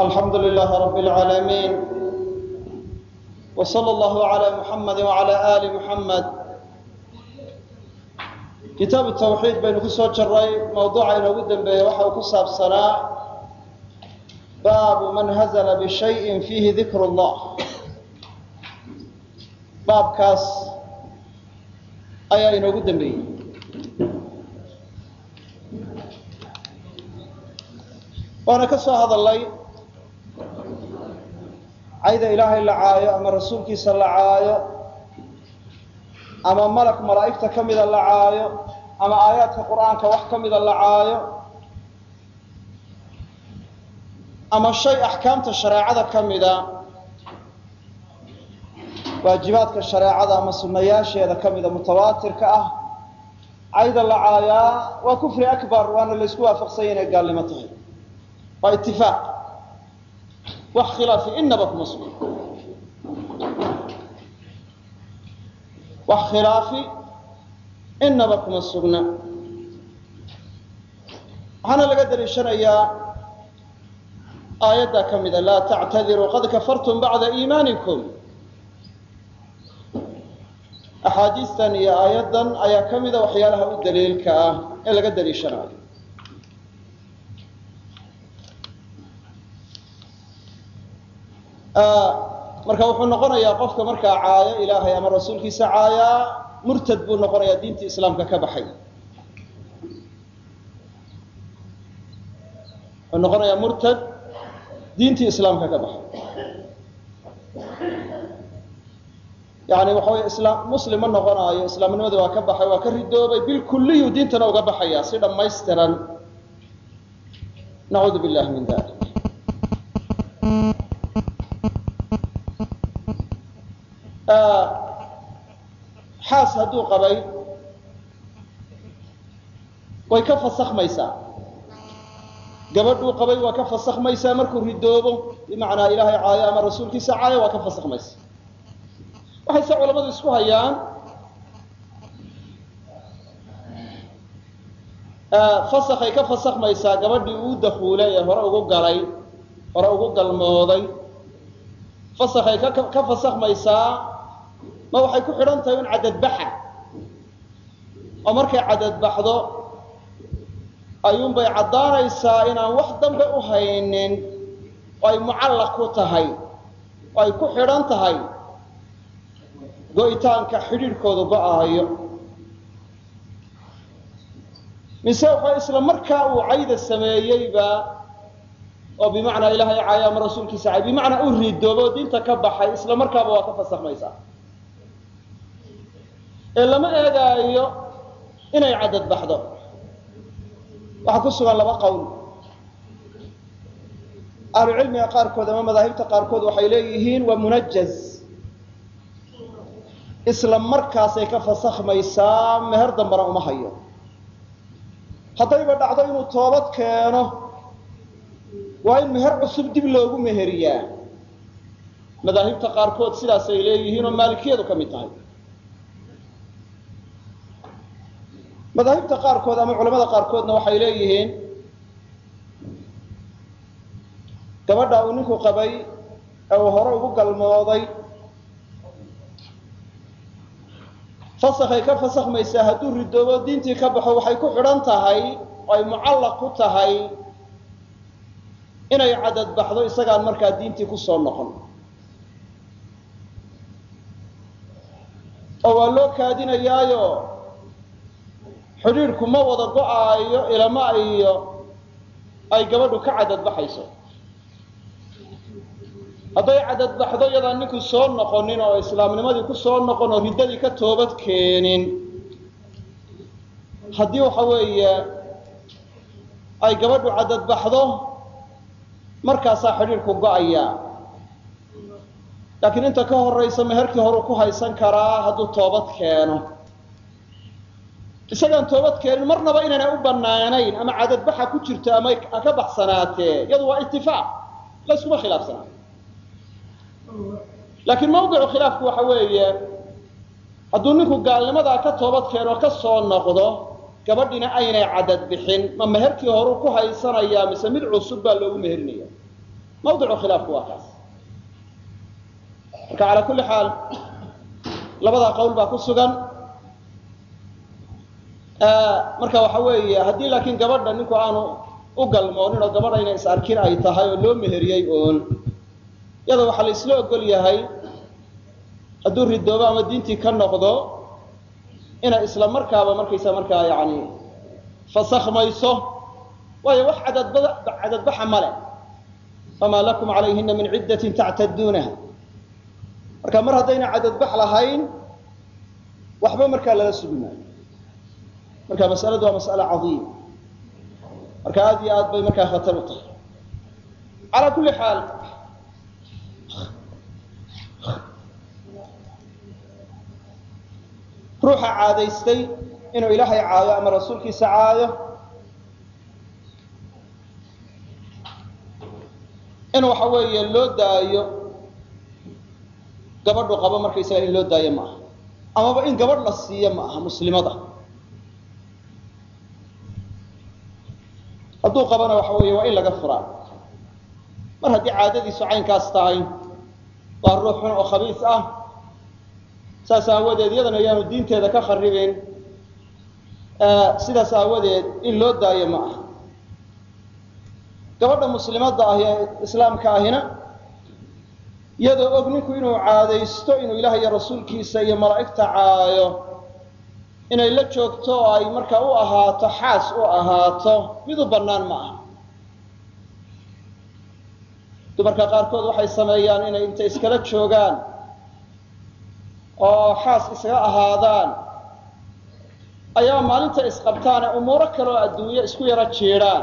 alxamdu lilaahi rabi اlcaalamiin wsala allahu alaa muxamadi wala aali muxamed kitaabu tawxiid baynu ku soo soo jaray mawduuca inoogu dambeeya waxa uu ku saabsanaa baabu man hazla bishayin fiihi dikru اllah baabkaas ayaa inoogu dambeeyey. Waana ka soo hadalay cayda ilaahay la caayo ama rasuulkiisa la caayo ama malak malaa'igta ka mida la caayo ama aayaadka qur'aanka wax ka mida la caayo ama shay axkaamta shareecada ka mida waajibaadka shareecada ama sunayaasheeda ka mida mutawaatirka ah cayda la caayaa waa kufri akbar waana laysku waafaqsanya inay gaalnimo tahay. Waa itifaaq wax khilaafi inaba kuma sugna wax khilaafi inaba kuma sugna. Waxaana laga daliishanayaa aayadda ka mida laa tactadiruu qad kafartum bacda iimaanikum. Axaadiistan iyo aayaddan ayaa ka mida waxyaalaha u daliilka ah ee laga daliishanayo marka wuxuu noqonayaa qofka markaa caayo ilaahay ama rasuulkiisa caayaa murtad buu noqonayaa diintii islaamka ka baxay. Wuxuu noqonayaa murtad diintii islaamka ka baxay. Yani waxa wey islaam muslim ma noqonaayo islaamnimadii waa ka baxay waa ka ridoobay bilkuliyu diintana uga baxaya si dhammaystiran. Nacuudu billahi min dalik xaas hadduu qabay way ka fasakmaysaa gabadhuu qabay waa ka fasakmaysaa markuu ridoobo bimacnaa ilaahay caayo ama rasuulkiisa caayo waa ka fasakmaysa waxayse culamadu isku hayaan fasakay ka fasakmaysaa gabadhii uu dakuulay ee hore ugu galay hore ugu galmooday. Fasakay ka fasakmaysaa ma waxay ku xidhan tahay in cadadbaxa oo markay cadadbaxdo ayuunbay caddaanaysaa inaan wax dambe u haynin oo ay mucallaq ku tahay oo ay ku xidhan tahay. Go-itaanka xidhiidhkoodu go'aayo mise waxa isla markaa uu cayda sameeyeyba oo bimacnaa ilaahay caaya ama rasuulkiisa caay bimacnaa u ridoobo diinta ka baxay isla markaaba waa ka fasakmaysaa ee lama eegaayo inay cadad baxdo. Waxaa ku sugan laba qowl. Ahlucilmiga qaarkood ama madaahibta qaarkood waxay leeyihiin waa munajaz isla markaasay ka fasakmaysaa meher dambana uma hayo. Haddayba dhacdo inuu toobad keeno waa in meher cusub dib loogu meheriyaa. Madaahibta qaarkood sidaasay leeyihiin oo maalikiyadu ka mid tahay madaahibta qaarkood ama culamada qaarkoodna waxay leeyihiin gabadha uu ninku qabay ee uu hore ugu galmooday fasakay ka fasakmaysaa hadduu ridoobo diintii ka baxo waxay ku xidhan tahay oo ay mucallaq ku tahay inay cadad baxdo isagaan markaa diintii ku soo noqon. Oo waa loo kaadinayaayo xidhiidhku ma wada go'aayo ilama iyo ay gabadhu ka cadadbaxayso hadday cadadbaxdo iyadaan ninku soo noqonin oo islaamnimadii ku soo noqon oo riddadii ka toobad keenin. Haddii waxa weeye ay gabadhu cadadbaxdo markaasaa xidhiidhku go'aya laakiin inta ka horaysa meherkii horuu ku haysan karaa hadduu toobad keeno isagaan toobad keenin marnaba inaanay u banaanayn ama cadadbaxa ku jirto ama ka baxsanaatee iyadu waa itifaaq layskuma khilaafsanaa laakiin mawdicu khilaafku waxa weeye hadduu ninku gaalnimadaa ka toobad keeno ka soo noqdo gabadhina aynay cadad bixin ma meherkii horuu ku haysanayaa mise mid cusub baa loogu meherinaya mawdicu khilaafku waa kaas. Marka calaa kulli xaal labadaa qowl baa ku sugan marka waxa weeye haddii laakiin gabadha ninku aanu u galmoonin oo gabadha inay is arkin ay tahay oo loo meheriyey oon iyada waxaa la isla ogol yahay hadduu ridoobo ama diintii ka noqdo inay isla markaaba markaysa markaa yani fasakhmayso waayo wax cadadbaxa male famaa lakum calayhina min ciddatin tactaduunaha. Marka mar haddayna cadadbax lahayn waxba markaa lala sugi marka masaladu waa mas'ale cadiima marka aad iyo aad bay markaa khatar u tahay. Calaa kulli xaal ruuxa caadaystay inuu ilaahay caayo ama rasuulkiisa caayo in waxa weeye loo daayo gabadhu qabo markaysaga in loo daayo ma aha amaba in gabadh la siiyo ma aha muslimada hadduu qabana waxa weeye waa in laga furaa. Mar haddii caadadiisu caynkaas tahay waa ruux xun oo khabiis ah saas aawadeed iyadana yaanu diinteeda ka kharibin sidaas aawadeed in loo daayo ma aha. Gabadha muslimadda ahi ee islaamka ahina iyadoo og ninku inuu caadaysto inuu ilaah iyo rasuulkiisa iyo malaa'igta caayo inay la joogto oo ay markaa u ahaato xaas u ahaato mid u bannaan ma aha. Dumarka qaarkood waxay sameeyaan inay intay iskala joogaan oo xaas isaga ahaadaan. Ayaa maalinta isqabtaane umuuro kale oo adduunyo isku yaro jiidhaan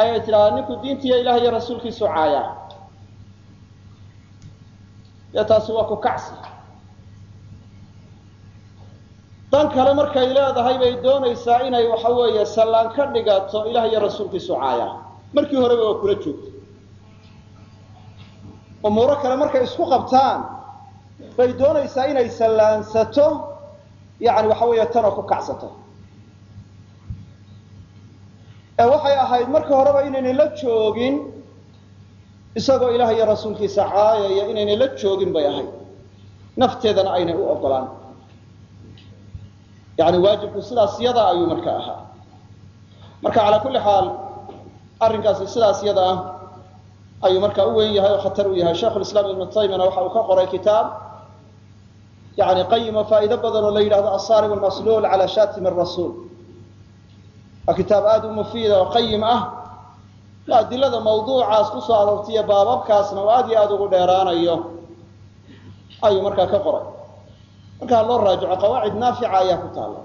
ayay tidhahdaa ninku diintiiyo ilaah iyo rasuulkiisu caayaa dee taasi waa ku kacsi dan kale markay leedahay bay doonaysaa inay waxa weeye sallaan ka dhigato ilaah iyo rasuulkiisu caayaa markii horeba waa kula joogto umuuro kale markay isku qabtaan bay doonaysaa inay sallaansato yani waxa weeye tanoo ku kacsato. Ee waxay ahayd marka horeba inaynay la joogin isagoo ilaah iyo rasuulkiisa caayaya inaynay la joogin bay ahayd. Nafteedana aynay u ogolaan yani waajibku sidaas yada ayuu marka ahaa. Marka calaa kulli xaal arrinkaasi sidaas yada ah ayuu marka u weyn yahay oo khatar u yahay. Sheikhu lislaam ibnu taymiyana waxa uu ka qoray kitaab yani qayimo faa'iido badan oo la yidhahdo asarib almasluul cala shatim rasuul. Waa kitaab aada u mufiida oo qayim ah. Adilada mawduucaas ku soo baababkaasna oo aad iyo aada ugu dheeraanayo ayuu markaa ka qoray markaa loo raajico qawaacid naafica ayaa ku taalla.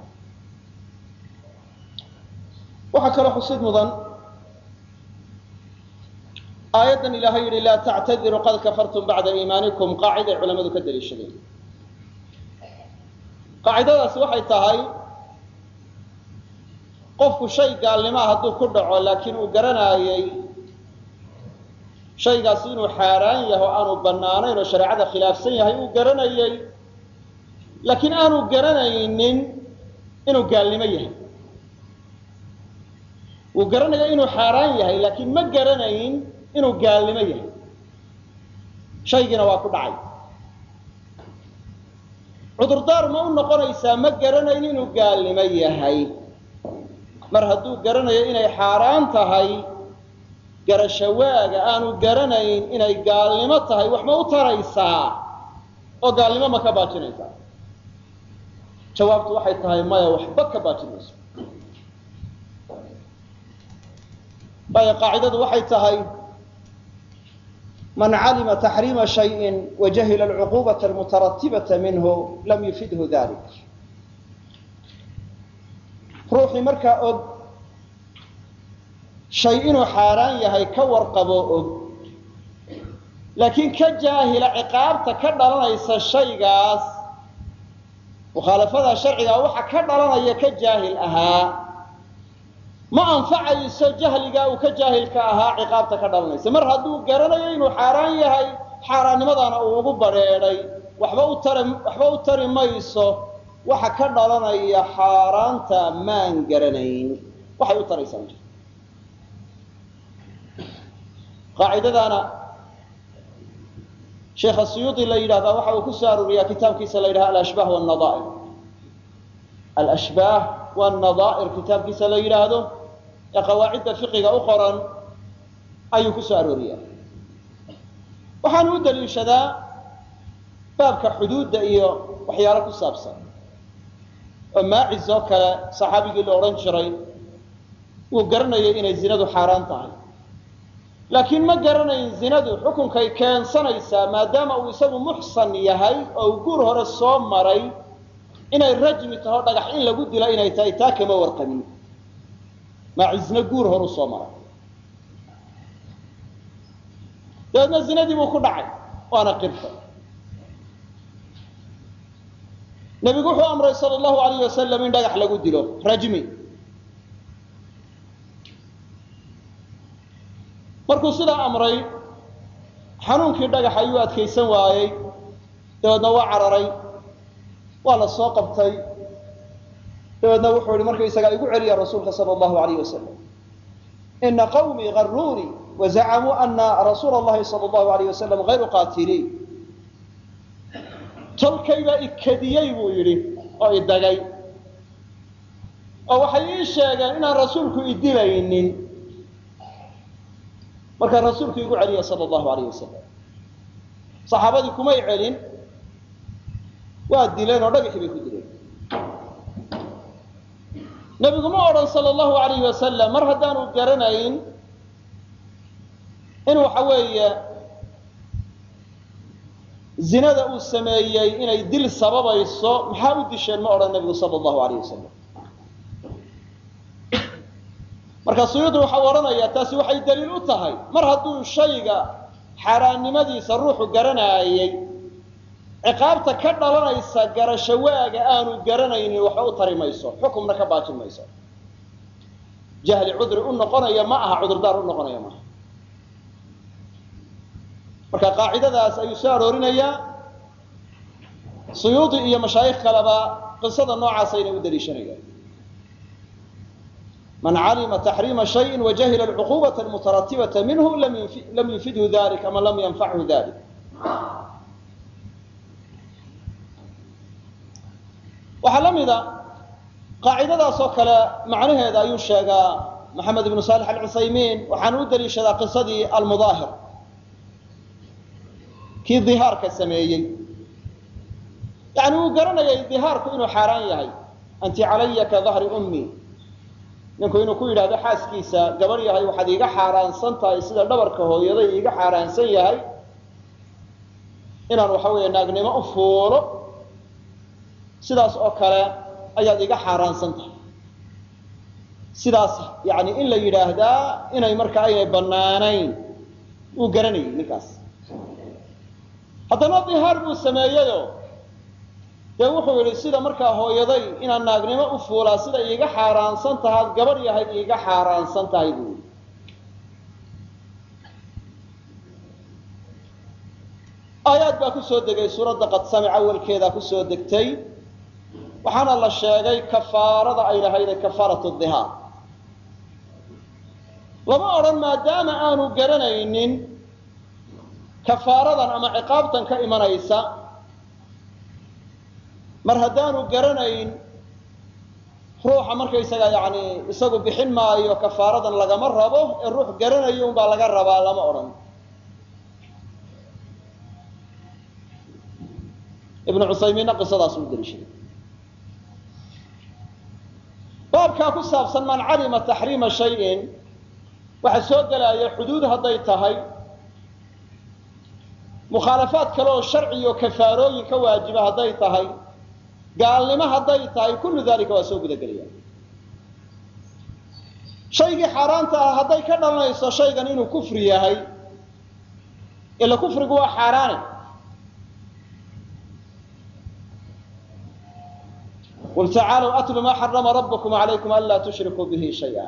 Waxaa kaloo xusid mudan. Aayaddan ilaahay yihi laa tactadiruu qad kafartum bacda iimaanikum qaaciday culamadu ka daliishadeen. Qaacidadaasi waxay tahay qofku shay gaalnimaa hadduu ku dhaco laakiin uu garanaayey shaygaasi inuu xaaraan yahay oo aanu bannaanayn oo shareecada khilaafsan yahay uu garanayey laakiin aanu garanaynin inuu gaalnimo yahay. Wuu garanaya inuu xaaraan yahay laakiin ma garanayn inuu gaalnimo yahay. Shaygiina waa ku dhacay. Cudurdaar ma u noqonaysaa ma garanayn inuu gaalnimo yahay. Mar hadduu garanayo inay xaaraan tahay garashawaaga aanu garanayn inay gaalnimo tahay wax ma u taraysaa? Oo gaalnimo ma ka baajinaysaa jawaabtu waxay tahay maya waxba ka baajinayso waayo qaacidadu waxay tahay man calima taxriima shayin wajahila alcuquubata almutaratibata minhu lam yufidhu dalik ruuxii markaa og shay inuu xaaraan yahay ka warqabo og. Laakiin ka jaahila ciqaabta ka dhalanaysa shaygaas mukhaalafada sharcigaa waxa ka dhalanaya ka jaahil ahaa ma anfacayso jahligaa uu ka jaahilka ahaa ciqaabta ka dhalanaysa. Mar hadduu garanayo inuu xaaraan yahay xaaraannimadaana uu ugu badrheedhay waxba u tari waxba u tari mayso. Waxa ka dhalanaya xaaraanta maan garanayn. Waxay u taraysaa qaacidadaana sheekha suyuudi la yidhahdaa waxa uu ku soo arooriyaa kitaabkiisa la yidhaha alashbaah wanadaa'ir alashbaah wanadaa'ir kitaabkiisa la yidhaahdo ee qawaacidda fiqiga u qoran ayuu ku soo arooriyaa waxaanu u daliishadaa baabka xuduudda iyo waxyaalo ku saabsan. Oo maacis oo kale saxaabigii la odhan jiray wuu garanayay inay zinadu xaaraan tahay laakiin ma garanayn zinadu xukunkay keensanaysaa maadaama uu isagu muxsan yahay oo uu guur hore soo maray inay rajmi taho dhagax in lagu dila inay tahay taa kama warqabin. Maacisna guur horu soo maray. Dabeedna zinadii buu ku dhacay waana qirta nebigu wuxuu amray sal allahu alayh wasalam in dhagax lagu dilo rajmi markuu sidaa amray xanuunkii dhagax ayuu adkaysan waayey dabeedna waa cararay waa la soo qabtay. Dabeedna wuxuu yihi markaysagaa igu celiya rasuulka sal allahu alayh wasalam ina qawmii garuunii wazacamuu ana rasuula allahi sal allahu alayh wasalam hayru qaatiliin tolkaybaa ikadiyey buu yidhi oo idagay oo waxay ii sheegeen inaan rasuulku idilaynin markaa rasuulku igu celiya sal allahu alayh wasalam saxaabadii kumay celin waa dileen oo dhagaxii bay ku dileen. Nebigu ma odhan sal allahu alayh wasalam mar haddaanu garanayn in waxa weeye zinada uu sameeyey inay dil sababayso maxaa u disheen? Ma odhan nebigu sal allahu alayh wasalam marka suyuudi waxau odhanayaa taasi waxay daliil u tahay. Mar hadduu shayga xaaraannimadiisa ruuxu garanaayey ciqaabta ka dhalanaysa garasho waaga aanu garanaynin waxba u tari mayso xukumna ka baajin mayso. Jahli cudri u noqonaya ma aha cudurdaar u noqonaya maaha marka qaacidadaas ayuu soo aroorinayaa. Suyuudi iyo mashaayikh kaleba qisada noocaasa inay u daliishanayaan man calima taxriima shayin wajahila alcuquubata almutaratibata minhu lam yufidhu dalik ama lam yanfachu dalik waxaa la mida qaacidadaas oo kale macnaheeda ayuu sheegaa maxamed ibnu saalix alcuthaymiin waxaanu u daliishadaa qisadii almudaahir kii dihaarka sameeyey yani wuu garanayay dihaarku inuu xaaraan yahay anti calaya dahri ummi ninku inuu ku yidhahdo xaaskiisa gabadh yahay waxaad iiga xaaraansan tahay sida dhabarka hooyaday iiga xaaraansan yahay. Inaan waxa weeye naagnimo u fuulo sidaas oo kale ayaad iga xaaraansan tahay sidaas yani in la yidhaahdaa inay markaa aynay bannaanayn wuu garanayay ninkaas. Haddana dihaar buu sameeyeyo dee wuxuu yidhi sida markaa hooyaday inaan naagnimo u fuulaa sida iiga xaaraansan tahaad gabadh yahayd iiga xaaraansan tahay buu yidhi. Aayaad baa ku soo degay suuradda qad samic awalkeedaa ku soo degtay. Waxaana la sheegay kafaarada ay lahayde kafaaratu dihaar. Lama odhan maadaama aanu garanaynin kafaaradan ama ciqaabtan ka imanaysa mar haddaanu garanayn ruuxa markaysaga yani isagu bixin maayo kafaaradan lagama rabo ee ruux garanayo unbaa laga rabaa lama odhan. Ibnu cuthaymiinna qisadaas u daliishaday baabkaa ku saabsan man calima taxriima shayin waxaa soo gelaya xuduud hadday tahay mukhaalafaad kale oo sharciyo kafaarooyin ka waajiba hadday tahay gaalnimo hadday tahay kullu dalika waa soo gudagelaya shaygii xaaraanta ah hadday ka dhalanayso shaygan inuu kufri yahay ila kufrigu waa xaaraane qul tacaalow atlu ma xarama rabkum calaykum anlaa tushrikuu bihi shaya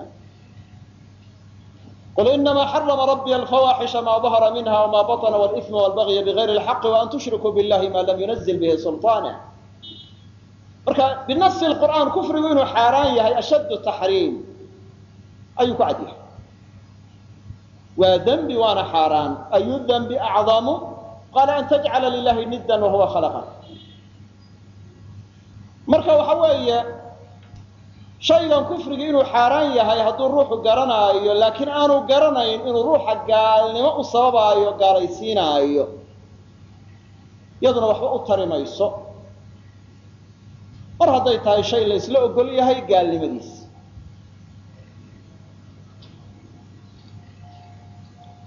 qul inama xarama rabbiy alfawaaxisha ma dahara minha wma baطna wاlإثma wاlbagya bغayri اlxaqi وan tushrikuu biاllahi ma lam yunazil bihi sulطaana marka binasi qur'aan kufrigu inuu xaaraan yahay ashaddu taxriim ayuu ku cadyahay waa dembi waana xaaraan. Ayu dembi acdamu qaala an tajcala lilahi niddan wahuwa khalaqak marka waxa weeye shaygan kufrigi inuu xaaraan yahay hadduu ruuxu garanaayo laakiin aanu garanayn inuu ruuxa gaalnimo u sababaayo gaalaysiinaayo. Iyaduna waxba u tari mayso mar hadday tahay shay la isla ogol yahay gaalnimadiis.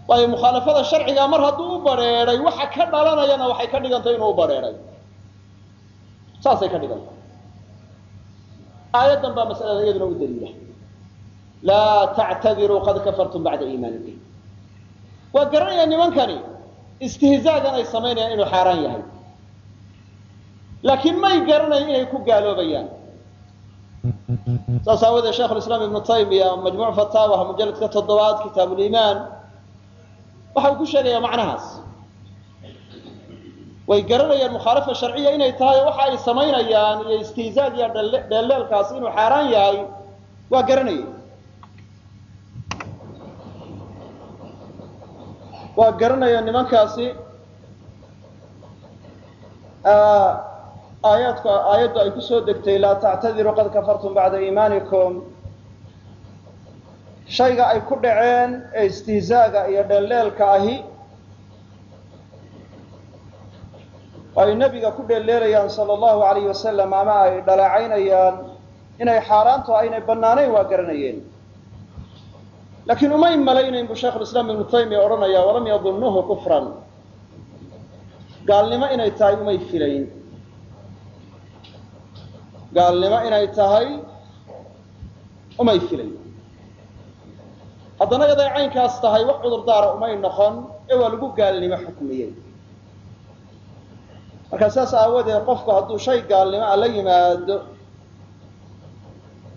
Waayo mukhaalafada sharciga mar hadduu u badrheedhay waxa ka dhalanayana waxay ka dhigantay inuu u badrheedhay saasay ka dhigantay. Aayaddan baa masalada iyaduna u daliila. Laa tactadiruu qad kafartum bacda iimaanikum. Waa garanaya nimankani istihzaagan ay samaynayaan inuu xaaraan yahay laakiin may garanayn inay ku gaaloobayaan. Saas aawadeed sheikhulislaam ibnu taymiya majmuuc fataawaha mujalladka toddobaad kitaabuliimaan waxa uu ku sheegayaa macnahaas. Way garanayaan mukhaalafa sharciya inay tahay waxa ay samaynayaan iyo istihzaag iyo dheelleelkaasi inuu xaaraan yahay waa garanaya waa garanaya nimankaasi aayaadku aayaddu ay ku soo degtay laa tactadiruu qad kafartum bacda iimaanikum shayga ay ku dhaceen ee istihzaaga iyo dheelleelka ahi ay nebiga ku dheelleelayaan sala allahu alayh wasalam ama ay dhaleecaynayaan inay xaaraanto aynay bannaanayn waa garanayeen laakiin umay malaynayn buu shaikhulislaam ibnu taymiya odhanaya walam yadunnuhu kufran gaalnimo inay tahay umay filayn gaalnimo inay tahay umay filayn. Haddana yaday caynkaas tahay wax cudurdaara umay noqon ee waa lagu gaalnimo xukmiyey. Markaa saas aawadeed qofku hadduu shay gaalnimo a la yimaado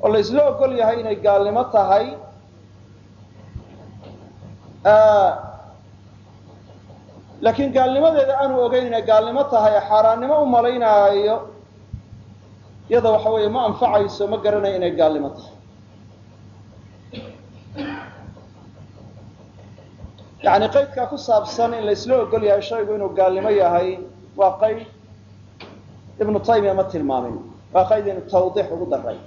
oo la isla ogol yahay inay gaalnimo tahay laakiin gaalnimadeeda aanu ogeyn inay gaalnimo tahay xaaraannimo u malaynaayo iyada waxa weeye ma anfacayso ma garanayo inay gaalnimo tahay. Yacni qaydkaa ku saabsan in la isla ogol yahay shaygu inuu gaalnimo yahay waa qayd ibnu taymiya ma tilmaamin. Waa qayd inu tawdiix ugu daray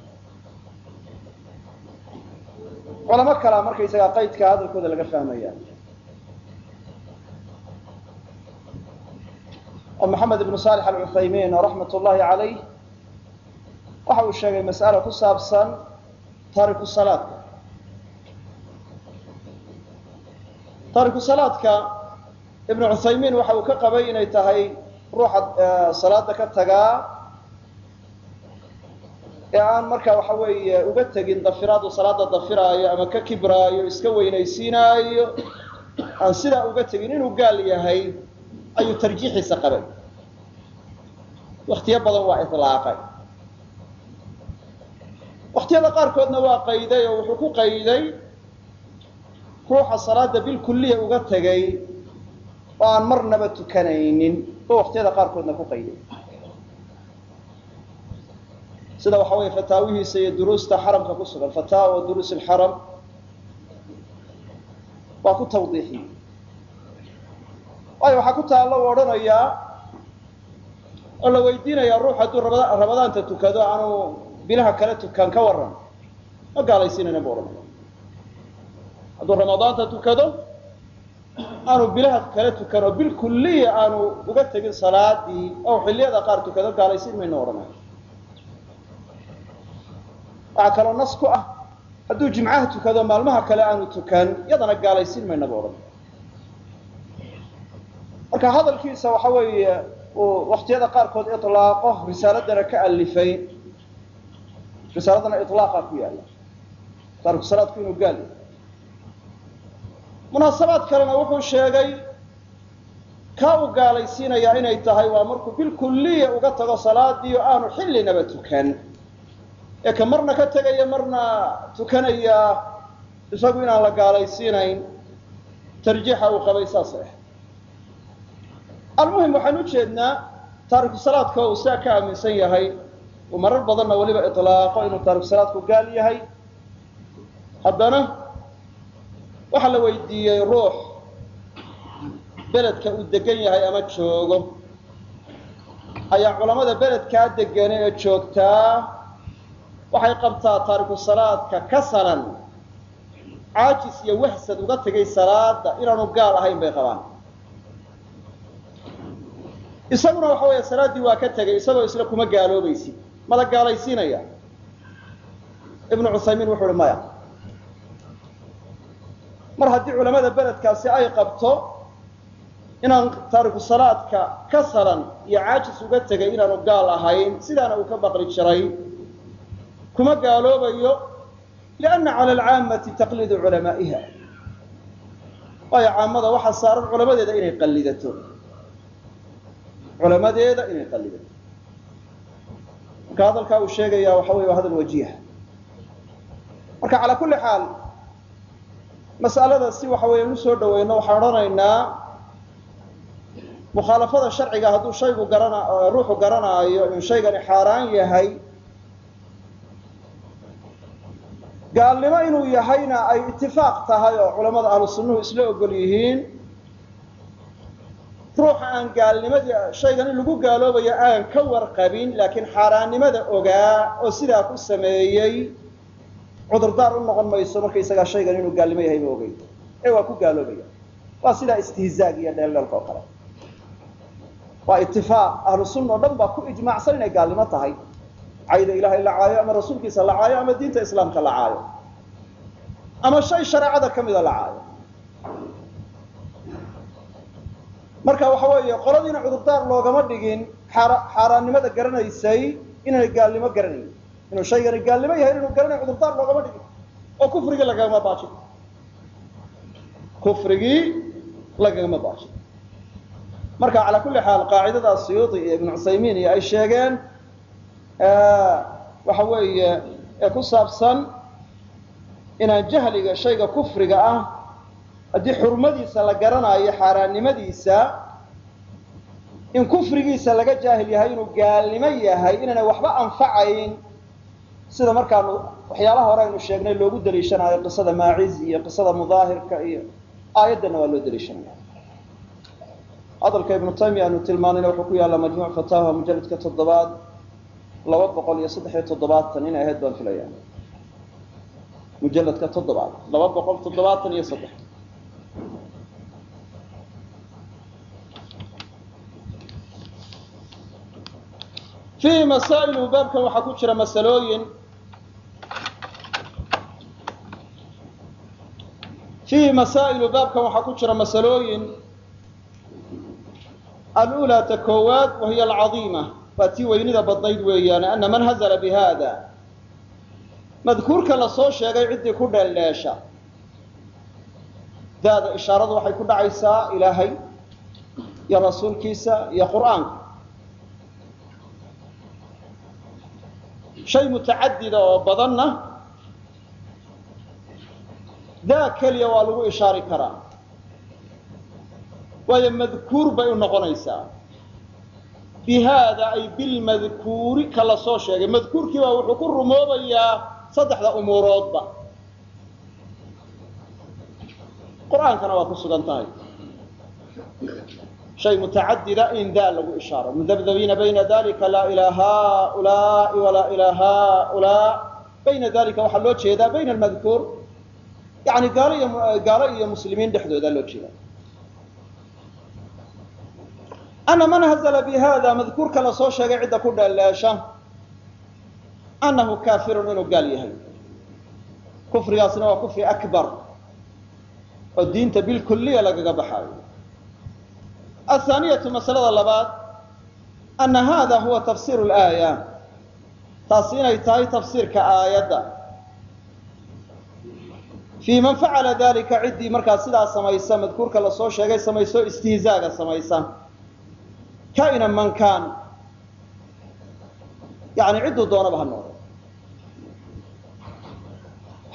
culamo kalaa markaysagaa qaydka hadalkooda laga fahmaya. Oo maxamed ibnu saalix alcuthaymiin raxmat ullahi calayh waxa uu sheegay mas'alo ku saabsan taariku salaadka. Taariku salaadka ibnu cuthaymiin waxa uu ka qabay inay tahay ruuxa salaada ka tagaa ee aan markaa waxa weeye uga tegin dafiraadu salaada dafiraayo ama ka kibraayo iska weynaysiinaayo aan sidaa uga tegin inuu gaal yahay ayuu tarjiixiisa qabay. Waktiyo badan waa ilaaqay waktiyada qaarkoodna waa qayday oo wuxuu ku qayday ruuxa salaada bilkuliya uga tegay oo aan marnaba tukanaynin oo waktiyada qaarkoodna ku qayday. Sida waxa weeye fataawihiisa iyo duruusta xaramka ku sugan fataawa duruus alxaram waa ku tawdiixiyey waayo waxaa ku taallo u odhanayaa oo la weydiinayaa ruux hadduu rabada ramadaanta tukado aanu bilaha kale tukan ka waran ma gaalaysiinayna bu odhanaya hadduu ramadaanta tukado aanu bilaha kale tukan oo bilkuliya aanu uga tegin salaadii oo xilliyada qaar tukado gaalaysiin mayno odhanaya waxaa kaloo nas ku ah hadduu jimcaha tukado maalmaha kale aanu tukan yadana gaalaysiin maynaba odhan marka hadalkiisa waxa weeye uu waktiyada qaarkood ilaaqo risaaladana ka alifay risaaladana ilaaqa ku yaalla. Taariku salaadku inuu gaal yahay. Munaasabaad kalena wuxuu sheegay kaa uu gaalaysiinayaa inay tahay waa markuu bilkuliya uga tago salaadii oo aanu xillinaba tukan. Ee ka marna ka tegaya marna tukanaya isagu inaan la gaalaysiinayn tarjiixa uu qabay saas ah almuhim waxaan u jeednaa taariku salaadka uu sidaa ka aaminsan yahay uu marar badanna weliba ilaaqo inuu taariku salaadku gaal yahay. Haddana waxaa la weydiiyey ruux beledka uu degan yahay ama joogo. Ayaa culammada beledkaa degane ee joogtaa waxay qabtaa taariku salaadka kasalan caajis iyo wahsad uga tegay salaada inaanu gaal ahayn bay qabaan. Isaguna waxa weeye salaaddii waa ka tegay isagoo isla kuma gaaloobaysid ma la gaalaysiinaya. Ibnu cuthaymiin wuxuu uhi maya. Mar haddii culamada beledkaasi ay qabto inaan taariku salaadka kasalan iyo caajis uga tegay inaanu gaal ahayn sidaana uu ka baqli jiray. Kuma gaaloobayo lianna cala alcaammati taqliidu culamaa'iha. Waayo caamada waxaa saaran culamadeeda inay qallidato culamadeeda inay qallidato marka hadalkaa uu sheegaya waxa wey waa hadal wajiha marka calaa kulli xaal mas'alada si waxa weeye u soo dhaweyno waxaan odhanaynaa mukhaalafada sharciga hadduu shaygu garana ruuxu garanaayo in shaygani xaaraan yahay gaalnimo inuu yahayna ay itifaaq tahay oo culamada ahlu isla ogol yihiin ruuxa aan gaalnimadii shaygan in lagu gaaloobayo aan ka warqabin laakiin xaaraannimada ogaa oo sidaa ku sameeyey cudurdaar u noqon mayso markaysagaa shaygan inuu gaalnimo yahay ma ogey ee waa ku gaaloobaya. Waa sidaa istihzaag iyo dheeldheelka oo kale. Waa itifaaq ahlu sunna dhan baa ku ijmaacsan inay gaalnimo tahay. Cayda ilahay la caayo ama rasuulkiisa la caayo ama diinta islaamka la caayo. Ama shay shareecada ka mida la caayo marka waxa weeye qoladiina cudurdaar loogama dhigin xaaraannimada garanaysay inaanay gaalnimo garanayn. Inuu shaygani gaalnimo yahay inuu garanay cudurdaar loogama dhigin. Oo kufrigii lagagama baajin kufrigii lagagama baajin marka calaa kulli xaal qaacidadaa suyuudi iyo ibnu cuthaymiin iyo ay sheegeen waxa weeye ee ku saabsan inaan jahliga shayga kufriga ah haddii xurmadiisa la garanaayo xaaraannimadiisa in kufrigiisa laga jaahil yahay inuu gaalnimo yahay inaanay waxba anfacayn sida markaanu waxyaalaha hore aynu sheegnay loogu daliishanayo qisada maaciz iyo qisada mudaahirka iyo aayaddanna waa loo daliishanaya hadalka ibnu taymiya aanu tilmaanayna wuxuu ku yaallaa majmuuc fataawa mujalladka toddobaad laba boqol iyo saddex iyo toddobaatan inay ahayd baan filaya mujalladka toddobaad laba boqol toddobaatan iyo saddex fiihi masaa'ilu baabkan waxaa ku jira masalooyin fiihi masaa'ilu baabkan waxaa ku jira masalooyin alulaa ta koowaad wahiya alcadiima waa tii weynida badnayd weeyaan ana man hazla bi madkuurka la sheegay ciddii ku dheeldheesha daada ishaaradu waxay ku dhacaysaa ilaahay iyo rasuulkiisa iyo qur'aanka shay mutacadida oo badanna daa keliya waa lagu ishaari karaa. Waayo madkuur bay u noqonaysaa. Bi haada ay bilmadkuuri ka la soo sheegay. Madkuurkii baa wuxuu ku rumoobayaa saddexda umuuroodba qur'aankana waa ku sugan tahay shay mutacadida in daa lagu ishaaro. Mudabdabiina bayna dalika laa ilaa haulaai walaa ilaa haulaa bayna dalika waxaa loo jeedaa bayna almadkuur. Yani gaalo iyo muslimiin dhexdooda loo jeeda ana man hazla bi hada madkuurka la soo sheegay cidda ku dheeleesha annahu kaafirun inuu gaal yahay. Kufrigaasna waa kufri akbar. Oo diinta bilkuliya lagaga baxaayo athaaniyatu masalada labaad ana hada huwa tafsiru laaya taasi inay tahay tafsiirka aayadda. Fii man facala dalika ciddii markaa sidaa samaysa madkuurka la soo sheegay samayso istihzaaga samaysa. Kaina man kaan. Yani cidduu doonaba ha noqdo.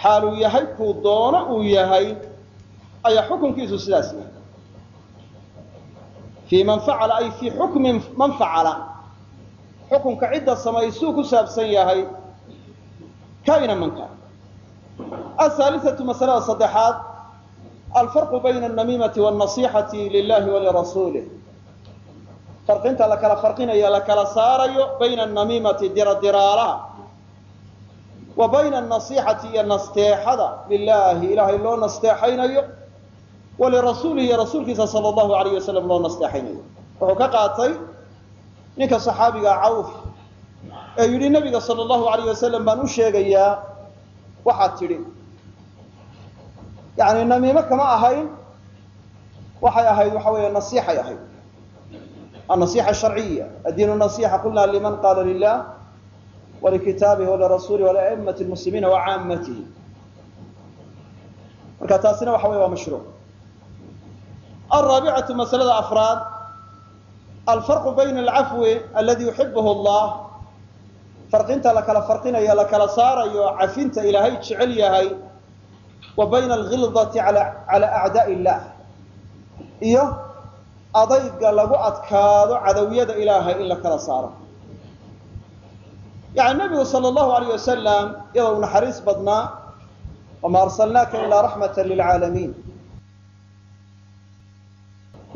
Xaaluu yahay kuu doono uu yahay ayaa xukunkiisu sidaas yahay fii man facala ay fii xukmi man facala xukunka cidda samaysuu ku saabsan yahay kaina man kaan ahaalisatu masalada saddexaad alfarqu bayna alnamiimati wاlnasixati lilahi walirasuulih farqinta la kala farqinayo la kala saarayo bayna anamiimati diradiraalaha wa bayna anasixati iyo nasteexada lilahi ilaahay loo nasteexaynayo walirasuulihi iyo rasuulkiisa sala allahu alayh wasalam loo nasteexinayo wuxuu ka qaatay ninka saxaabiga cawf ee yidhi nabiga sala allahu alayh wasalam baan u sheegayaa waxaad tidhi yani namiime kama ahayn waxay ahayd waxa weeye nasiixay ahayd annasiixa sharciya addiinu nasixa qulnaa liman qaala lilah walikitaabihi walirasuulihi waliaimati lmuslimiina wa caamatihi taasina waxa weye waa mashruuc alraabicatu masalada afraad alfarqu bayna alcafwi aladi yuxibuhu allah farqinta la kala farqinayo la kala saarayo cafinta ilaahay jecel yahay wa bayna alghildati cala acdaa' illah iyo adayga lagu adkaado cadawiyada ilaahay in la saaro yani nabigu sala allahu alayh wasalam iyadoo naxariis badnaa wama arsalnaaka ilaa raxmata lilcaalamiin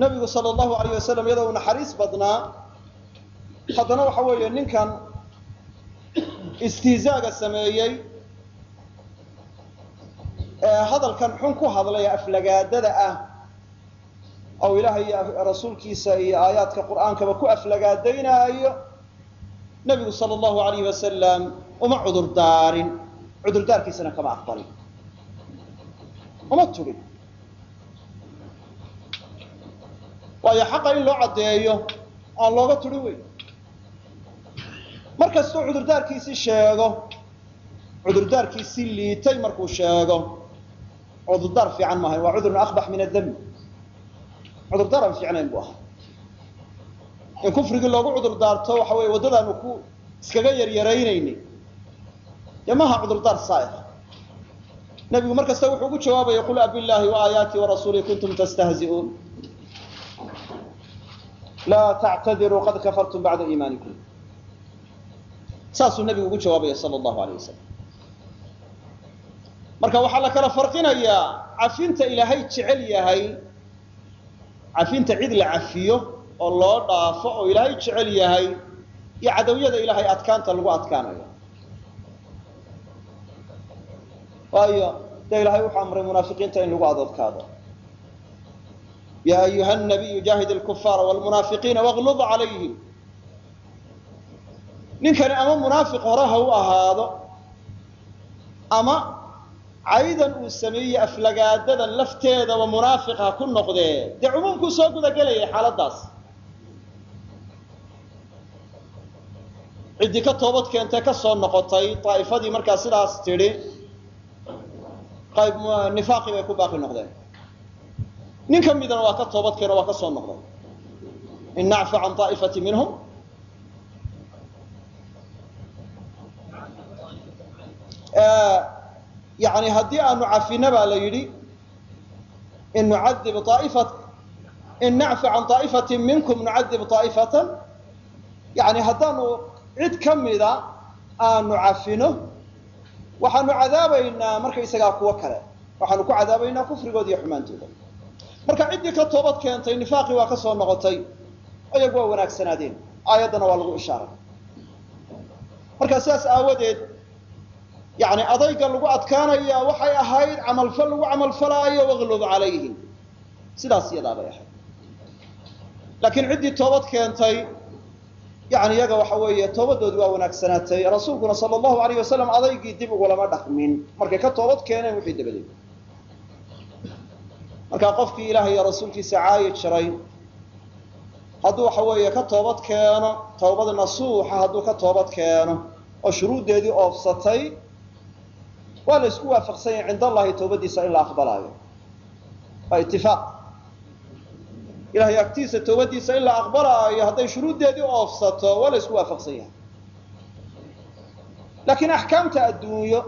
nebigu sala allahu alayh wasalam iyadoo u naxariis badnaa haddana waxa weeye ninkan istihzaaga sameeyey ee hadalkan xun ku hadlay aflagaadada ah ou ilaahay iyo rasuulkiisa iyo aayaadka qur'aankaba ku aflagaadaynaayo nebigu sala allahu alayh wasalam uma cudur daarin cudurdaarkiisana kama aqbalin. Uma tugin waayo xaqa in loo caddeeyo aan looga turi weyn. Mar kastuu cudurdaarkiisii sheego cudurdaarkiisii liitay markuu sheego cudurdaar fiican maahayn waa cudurun aqbax min adami cudurdaar aan fiicnayn buu ahaa. In kufrigii loogu cudur daarto waxa weye waddadaanu ku iskaga yaryaraynayni. Dee maaha cudurdaar saa'ir nebigu mar kasta wuxuu ugu jawaabaya qul abillahi waaayaati warasuulih kuntum tastahzi'uun laa tactadiruu qad kafartum bacda iimaanikum saasuu nebigu ugu jawaabaya sala allahu alayh wasalam marka waxaa la kala farqinayaa cafinta ilaahay jecel yahay cafinta cid la cafiyo oo loo dhaafo oo ilaahay jecel yahay iyo cadawiyada ilaahay adkaanta lagu adkaanayo waayo dee ilaahay wuxuu amray munaafiqiinta in lagu adadkaado yaa ayuha nabiyu jaahid alkufaara wlmunaafiqiina waqlud calayhim ninkani ama munaafiq hore ha u ahaado ama caydan uu sameeyey aflagaadadan lafteedaba munaafiq ha ku noqdee dee cumuumkuu soo gudagelayay xaaladdaas ciddii ka toobad keentee ka soo noqotay daa'ifadii markaa sidaas tidhi qayb nifaaqii bay ku baaqi noqdeen nin ka midana waa ka toobad keeno waa ka soo noqday. In nacfu can daa'ifati minhum. Yani haddii aanu cafina baa la yidhi in nucadib aa'ifa in nacfu can طaa'ifatin minkum nucadib طaa'ifatan yani haddaanu cid ka mida aanu cafino waxaanu cadaabaynaa markaysagaa kuwo kale. Waxaanu ku cadaabaynaa kufrigooda iyo xumaantooda marka ciddii ka toobad keentay nifaaqii waa ka soo noqotay iyagu waa wanaagsanaadeen. Aayaddana waa lagu ishaaray. Marka sidaas aawadeed yani adayga lagu adkaanaya waxay ahayd camalfal lagu camalfalaayo waqlub calayhim. Sidaas iyadaa bay ahayd. Laakiin ciddii toobad keentay yani iyaga waxa weeye toobadoodi waa wanaagsanaatay. Rasuulkuna sala allahu alayh wasalam adaygii dib ugulama dhaqmin. Markay ka toobad keeneen wixii dabadeed markaa qofkii ilaahay iyo rasuulkiisa caayi jiray hadduu waxa weeye ka toobad keeno tawbad nasuuxa hadduu ka toobad keeno oo shuruuddeedii oofsatay waa la isku waafaqsan yahay cind allahi tawbadiisa in la aqbalaayo. Waa itifaaq ilahay agtiisa tawbadiisa in la aqbalaayo hadday shuruuddeedii oofsato waa la isku waafaqsan yahay. Laakiin axkaamta adduunyo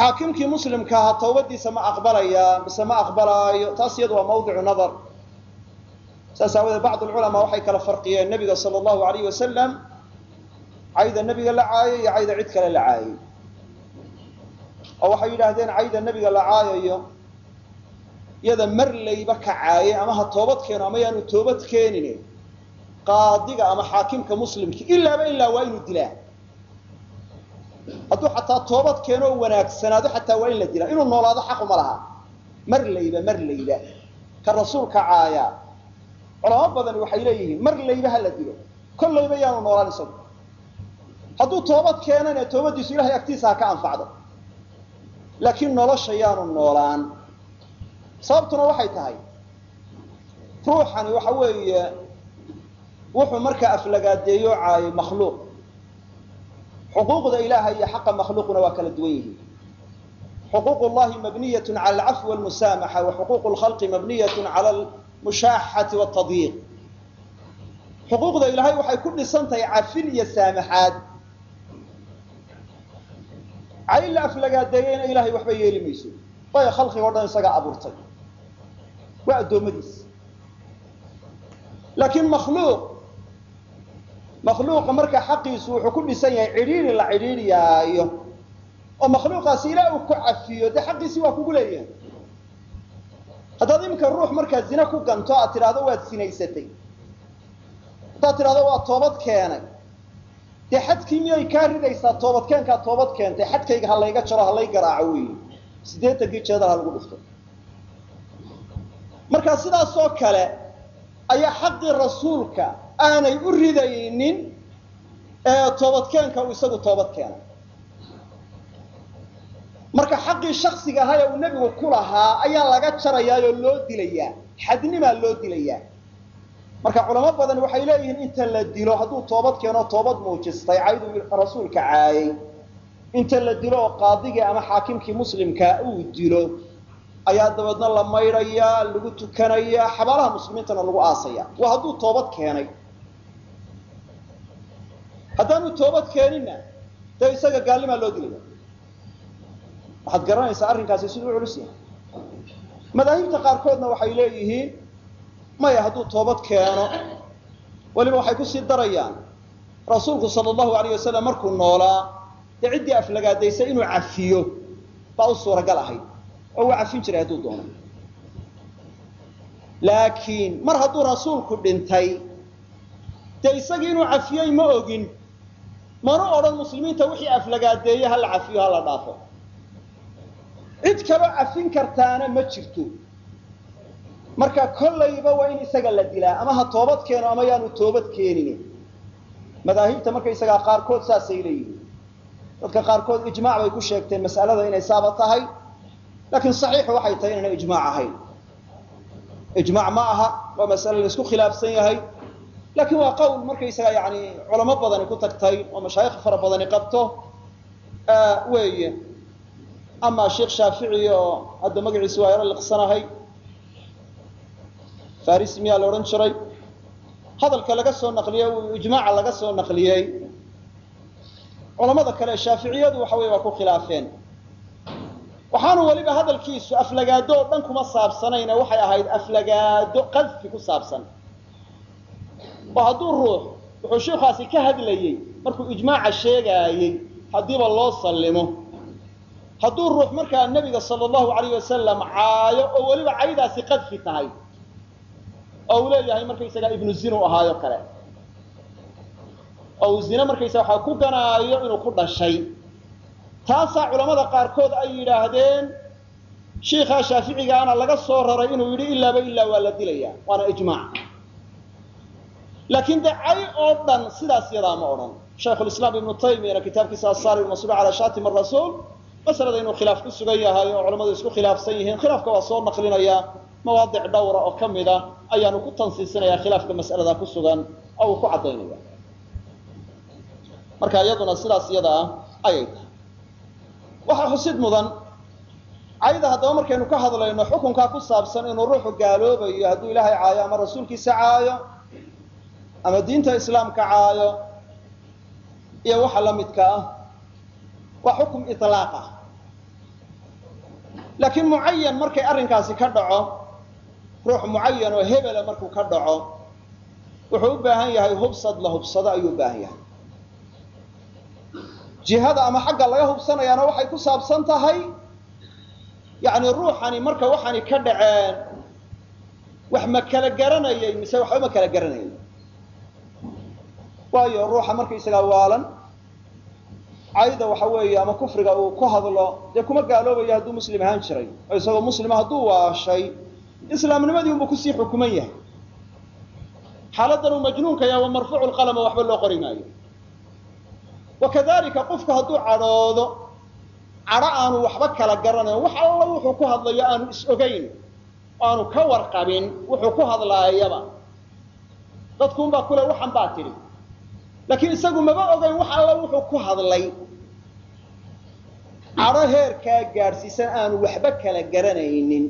xaakimkii muslimka ahaa tawbadiisa ma aqbalayaa mise ma aqbalaayo taas iyadu waa mawdicu nadar saas aawadeed bacd alculamaa waxay kala farqiyeen nebiga sala allahu alayh wasalam cayda nebiga la caayay iyo cayda cid kale la caayay oo waxay yidhaahdeen cayda nebiga la caayayo yada mar layba ka caayay ama ha toobad keeno ama yaanu toobad keenin qaadiga ama xaakimka muslimki ilaaba ilaa waa inuu dilaa hadduu xataa toobad keeno wanaagsanaado xataa waa in la dilaa inuu noolaado xaquma laha. Mar layba mar layba ka rasuulka caaya. Culamo badani waxay leeyihiin mar layba ha la dilo. Kollayba yaanu noolaan isagu. Hadduu toobad keenana toobaddiisu ilahay agtiisa ha ka anfacdo. Laakiin nolosha yaanu noolaan. Sababtuna waxay tahay ruuxani waxa weeye wuxuu markaa aflagaadeeyo caayay makhluuq xuquuqda ilaahay iyo xaqa makhluuquna waa kala duwan yihiin. Xuquuq llahi mabniyat cala alcafwi walmusaamaxa wa xuquuq lkhalqi mabniyat cala almushaaxati wtadyiiq xuquuqda ilaahay waxay ku dhisan tahay cafin iyo saamaxaad. Cayn la aflagaadeeyeyna ilahay waxba yeeli mayso. Waayo khalqiga o dhan isagaa abuurtay. Waa addoommadiis. Laakiin makhluuq makhluuqa marka xaqiisu wuxuu ku dhisan yahay cidhiiri la cidhiiriyaayo oo makhluuqaasi ilaa uu ku cafiyo dee xaqiisii waa kugu leeyahay. Haddaad iminka ruux markaa zine ku ganto aad tidhaahdo waad sinaysatay. Haddaad tidhahdo waa toobad keenay. Dee xadkii miyay kaa ridaysaa toobadkeenkaa toobad keentay? Xadkayga ha layga jaro ha lay garaaco weeye siddeetankii jeedal ha lagu dhufto. Marka sidaasoo kale ayaa xaqii rasuulka aanay u ridaynin ee toobadkeenka uu isagu toobad keenay. Marka xaqii shaksiga ahaa ee uu nebigu ku lahaa ayaa laga jarayaayoo loo dilayaa. Xadnimaa loo dilayaa. Marka culamo badan waxay leeyihiin inta la dilo hadduu toobad keeno toobad muujistay cayduu rasuulka caayay inta la dilo oo qaadigii ama xaakimkii muslimkaa uu dilo ayaa dabeedna la maydhayaa lagu tukanayaa xabaalaha muslimiintana lagu aasaya waa hadduu toobad keenay haddaanu toobad keeninna dee isaga gaalnimaa loo dilaya waxaad garanaysaa arrinkaasi siduu u culus yahay. Madaahibta qaarkoodna waxay leeyihiin maya hadduu toobad keeno weliba waxay ku sii darayaan. Rasuulku sala allahu alayh wasalam markuu noolaa dee ciddii aflagaadaysay inuu cafiyo baa u suuragal ahayd. Oo uu cafin jiray hadduu doono. Laakiin mar hadduu rasuulku dhintay dee isagii inuu cafiyey ma ogin mana odhan muslimiinta wixii aflagaadeeye ha la cafiyo ha la dhaafo cid kaloo cafin kartaana ma jirto. Marka kollayba waa in isaga la dilaa ama ha toobad keeno ama yaanu toobad keenin madaahibta markaysagaa qaarkood saasay leeyihiin dadka qaarkood ijmaac bay ku sheegteen mas'alada inay saaba tahay laakiin saxiixu waxay tahay inayna ijmaac ahayn. Ijmaac ma aha waa masale la isku khilaafsan yahay laakiin waa qowl markaysaga yani culamo badani ku tagtay oo mashaayikh fara badani qabto weeye. Amaa sheekh shaafici oo hadda magaciisa waa yaro liqsanahay. Faris miyaa la odhan jiray. Hadalka laga soo naqliyey ijmaaca laga soo naqliyey culamada kale shaaficiyadu waxa weye waa ku khilaafeen. Waxaanu weliba hadalkiisu aflagaado dhan kuma saabsanayne waxay ahayd aflagaado qadfi ku saabsan oo hadduu ruux wuxuu sheikhaasi ka hadlayey markuu ijmaaca sheegaayey haddiiba loo sallimo. Hadduu ruux markaa nebiga sala allahu alayh wasalam caayo oo weliba caydaasi qadfi tahay oo uu leeyahay markaysagaa ibnu zin u ahaayo kale. Oo uu zine markaysaga waxaa ku ganaayo inuu ku dhashay. Taasaa culamada qaarkood ay yidhaahdeen shiikhaa shaaficigaana laga soo raray inuu yidhi ilaaba ilaa waa la dilayaa waana ijmaac laakiin de oo dhan sidaas yadaa odhan shaykhulislaam ibnu taymiyana kitaabkiisa asaari masruuc calaa shaatim arasuul masalada inuu khilaaf ku sugan yahay oo culamadu isku khilaafsan yihiin khilaafka waa soo naqlinayaa mawaadic dhowra oo ka mida ayaanu ku tansiisinayaa khilaafka mas'alada ku sugan oo uu ku caddaynaya marka iyaduna sidaas iyada ah ayay tahay waxaa xusid mudan cayda haddaba markaynu ka hadlayno xukunkaa ku saabsan inuu ruuxu gaaloobayo hadduu ilaahay caayo ama rasuulkiisa caayo ama diinta islaamka caayo iyo waxa la midka ah waa xukum ilaaq ah. Laakiin mucayan markay arrinkaasi ka dhaco ruux mucayan oo hebela markuu ka dhaco wuxuu u baahan yahay hubsad la hubsado ayuu u baahan yahay. Jihada ama xagga laga hubsanayaana waxay ku saabsan tahay yacni ruuxani marka waxani ka dhaceen wax ma kala garanayay mise waxba ma kala garanayay waayo ruuxa markaysagaa waalan cayda waxa weeye ama kufriga uu ku hadlo dee kuma gaaloobayo hadduu muslim ahaan jiray oo isagoo muslima hadduu waashay islaamnimadii unbuu ku sii xukuman yahay. Xaaladan uu majnuunka yahay waa marfuucu lqalama waxba loo qori maayo. Wakadalika qofku hadduu cadhoodo cadho aanu waxba kala garanayn wax alla wuxuu ku hadlayo aanu is-ogayn aanu ka warqabin wuxuu ku hadlaayaba. Dadkuunbaa kule waxan baa tidhi laakiin isagu maba ogayn wax alla wuxuu ku hadlay. Cadho heerkaa gaadhsiisan aanu waxba kala garanaynin.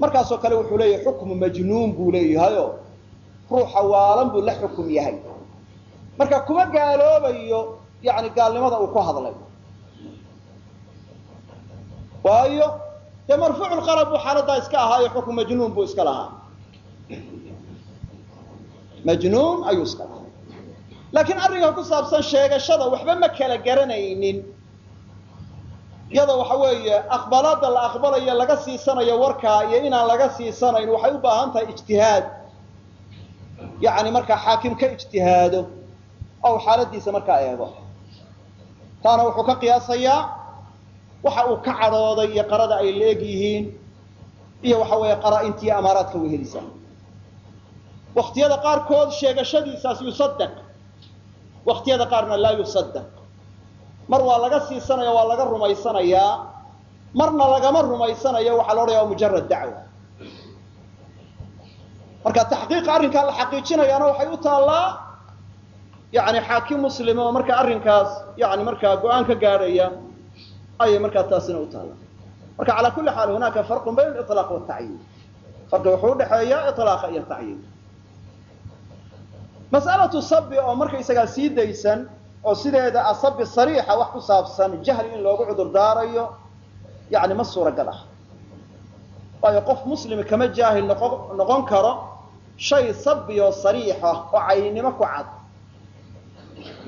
Markaasoo kale wuxuu leeyahay xukmu majnuun buu leeyahayo. Ruuxa waalan buu la xukum yahay. Marka kuma gaaloobayo yani gaalnimada uu ku hadlay. Waayo dee marfuucu buu xaaladaa iska ahaayo xukm majnuun buu iska lahaa. Majnuun ayuu iska lahaa laakiin arrinka ku saabsan sheegashada waxba ma kala garanaynin. Iyada waxa weeye aqbalaada la aqbalayo laga siisanayo warkaa iyo inaan laga siisanayn waxay u baahan tahay ijtihaad. Yani markaa xaakim ka ijtihaado ou xaaladiisa markaa eego. Taana wuxuu ka qiyaasayaa waxa uu ka cadhooday iyo qarada ay la-eg yihiin iyo waxa weeye qaraa-intiiyo amaaraadka wehelisa. Waktiyada qaarkood sheegashadiisaas yusadaq waktiyada qaarna laa yusadaq mar waa laga siisanaya waa laga rumaysanayaa. Marna lagama rumaysanayo waxaa la odhaya waa mujarad dacwa. Marka taxqiiqa arrinkaa la xaqiijinayaana waxay u taallaa yani xaakim muslima oo marka arrinkaas yani markaa go'aan ka gaadhaya ayay markaa taasina u taallaa. Marka calaa kulli xaal hunaaka farqun bayna aliطlaaq waltacyiin farqi wuxuu udhaxeeya iطlaaqa iyo tacyiin mas'alatu sabi oo markaysagaa sii daysan oo sideeda a sabi sariixa wax ku saabsan jahli in loogu cudur daarayo yani ma suuragal ah. Waayo qof muslimi kama jaahil noqon karo shay sabi oo sariixa oo caynimo ku cad.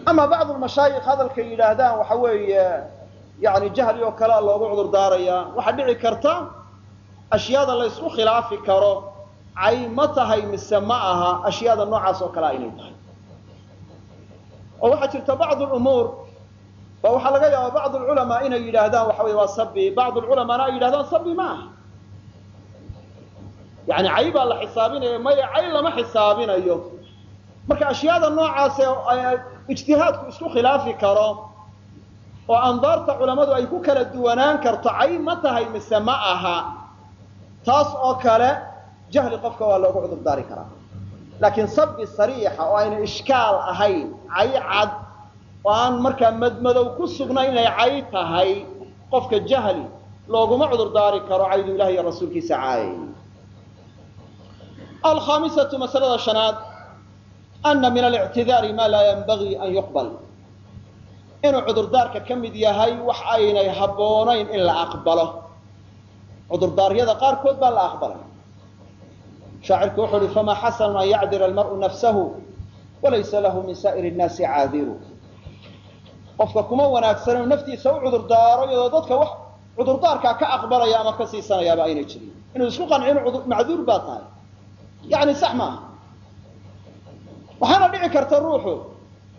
Ama bacdu mashaayikh hadalkay yidhaahdaan waxa weeye yani jahli oo kalea loogu cudur daarayaa. Waxaa dhici karta ashyaada la ysku khilaafi karo cay ma tahay mise ma aha ashyaada noocaas oo kalea inay tahay. Oo waxaa jirta bacdu lumuur ba waxaa laga yaaba bacdu lculamaa inay yidhaahdaan waxa wey waa sabi bacdu lculamaana ay yidhahdaan sabi ma aha. Yani cay baa la xisaabinaya maya cay lama xisaabinayo. Marka ashyaada noocaase ijtihaadku isku khilaafi karo oo andaarta culammadu ay ku kala duwanaan karto cay ma tahay mise ma aha taas oo kale jahli qofka waa loogu cudur karaa. Laakiin sabi sariixa oo ayna ishkaal ahayn cay cad oo aan markaa madmadow ku sugnayn inay cay tahay qofka jahli looguma cudur karo caydu ilahi iyo rasuulkiisa caayay alkhaamisatu masalada shanaad ana min alictidaari ma laa yanbagii an yuqbal. Inuu cudurdaarka ka mid yahay wax aynay habboonayn in la aqbalo. Cudurdaaryada qaarkood baa la aqbalay shaacirku wuxuu uhi famaa xasanu an yacdira almar'u nafsahu walaysa lahu min saa'iri nnaasi caadiru qofka kuma wanaagsan naftiisa u cudurdaaro dadka wax cudurdaarkaa ka aqbalaya ama ka siisanayaaba aynay jirin inuu isku qanci inu macduur baa tahay yani sax maaha waxaana dhici karta ruuxu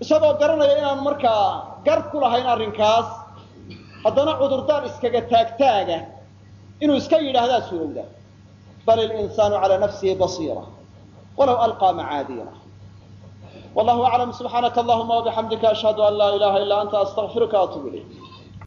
isagoo garanaya inaan markaa gar ku lahayn arrinkaas haddana cudurdaar iskaga taagtaaga inuu iska yidhaahdaa suurowda bal ilinsaanu calaa nafsihi basiira walaw alqaa macaadiira wallahu aclam subxaanaka allahuma wabixamdika ashhadu an laa ilaha illa anta astaqfiruka atub ilayk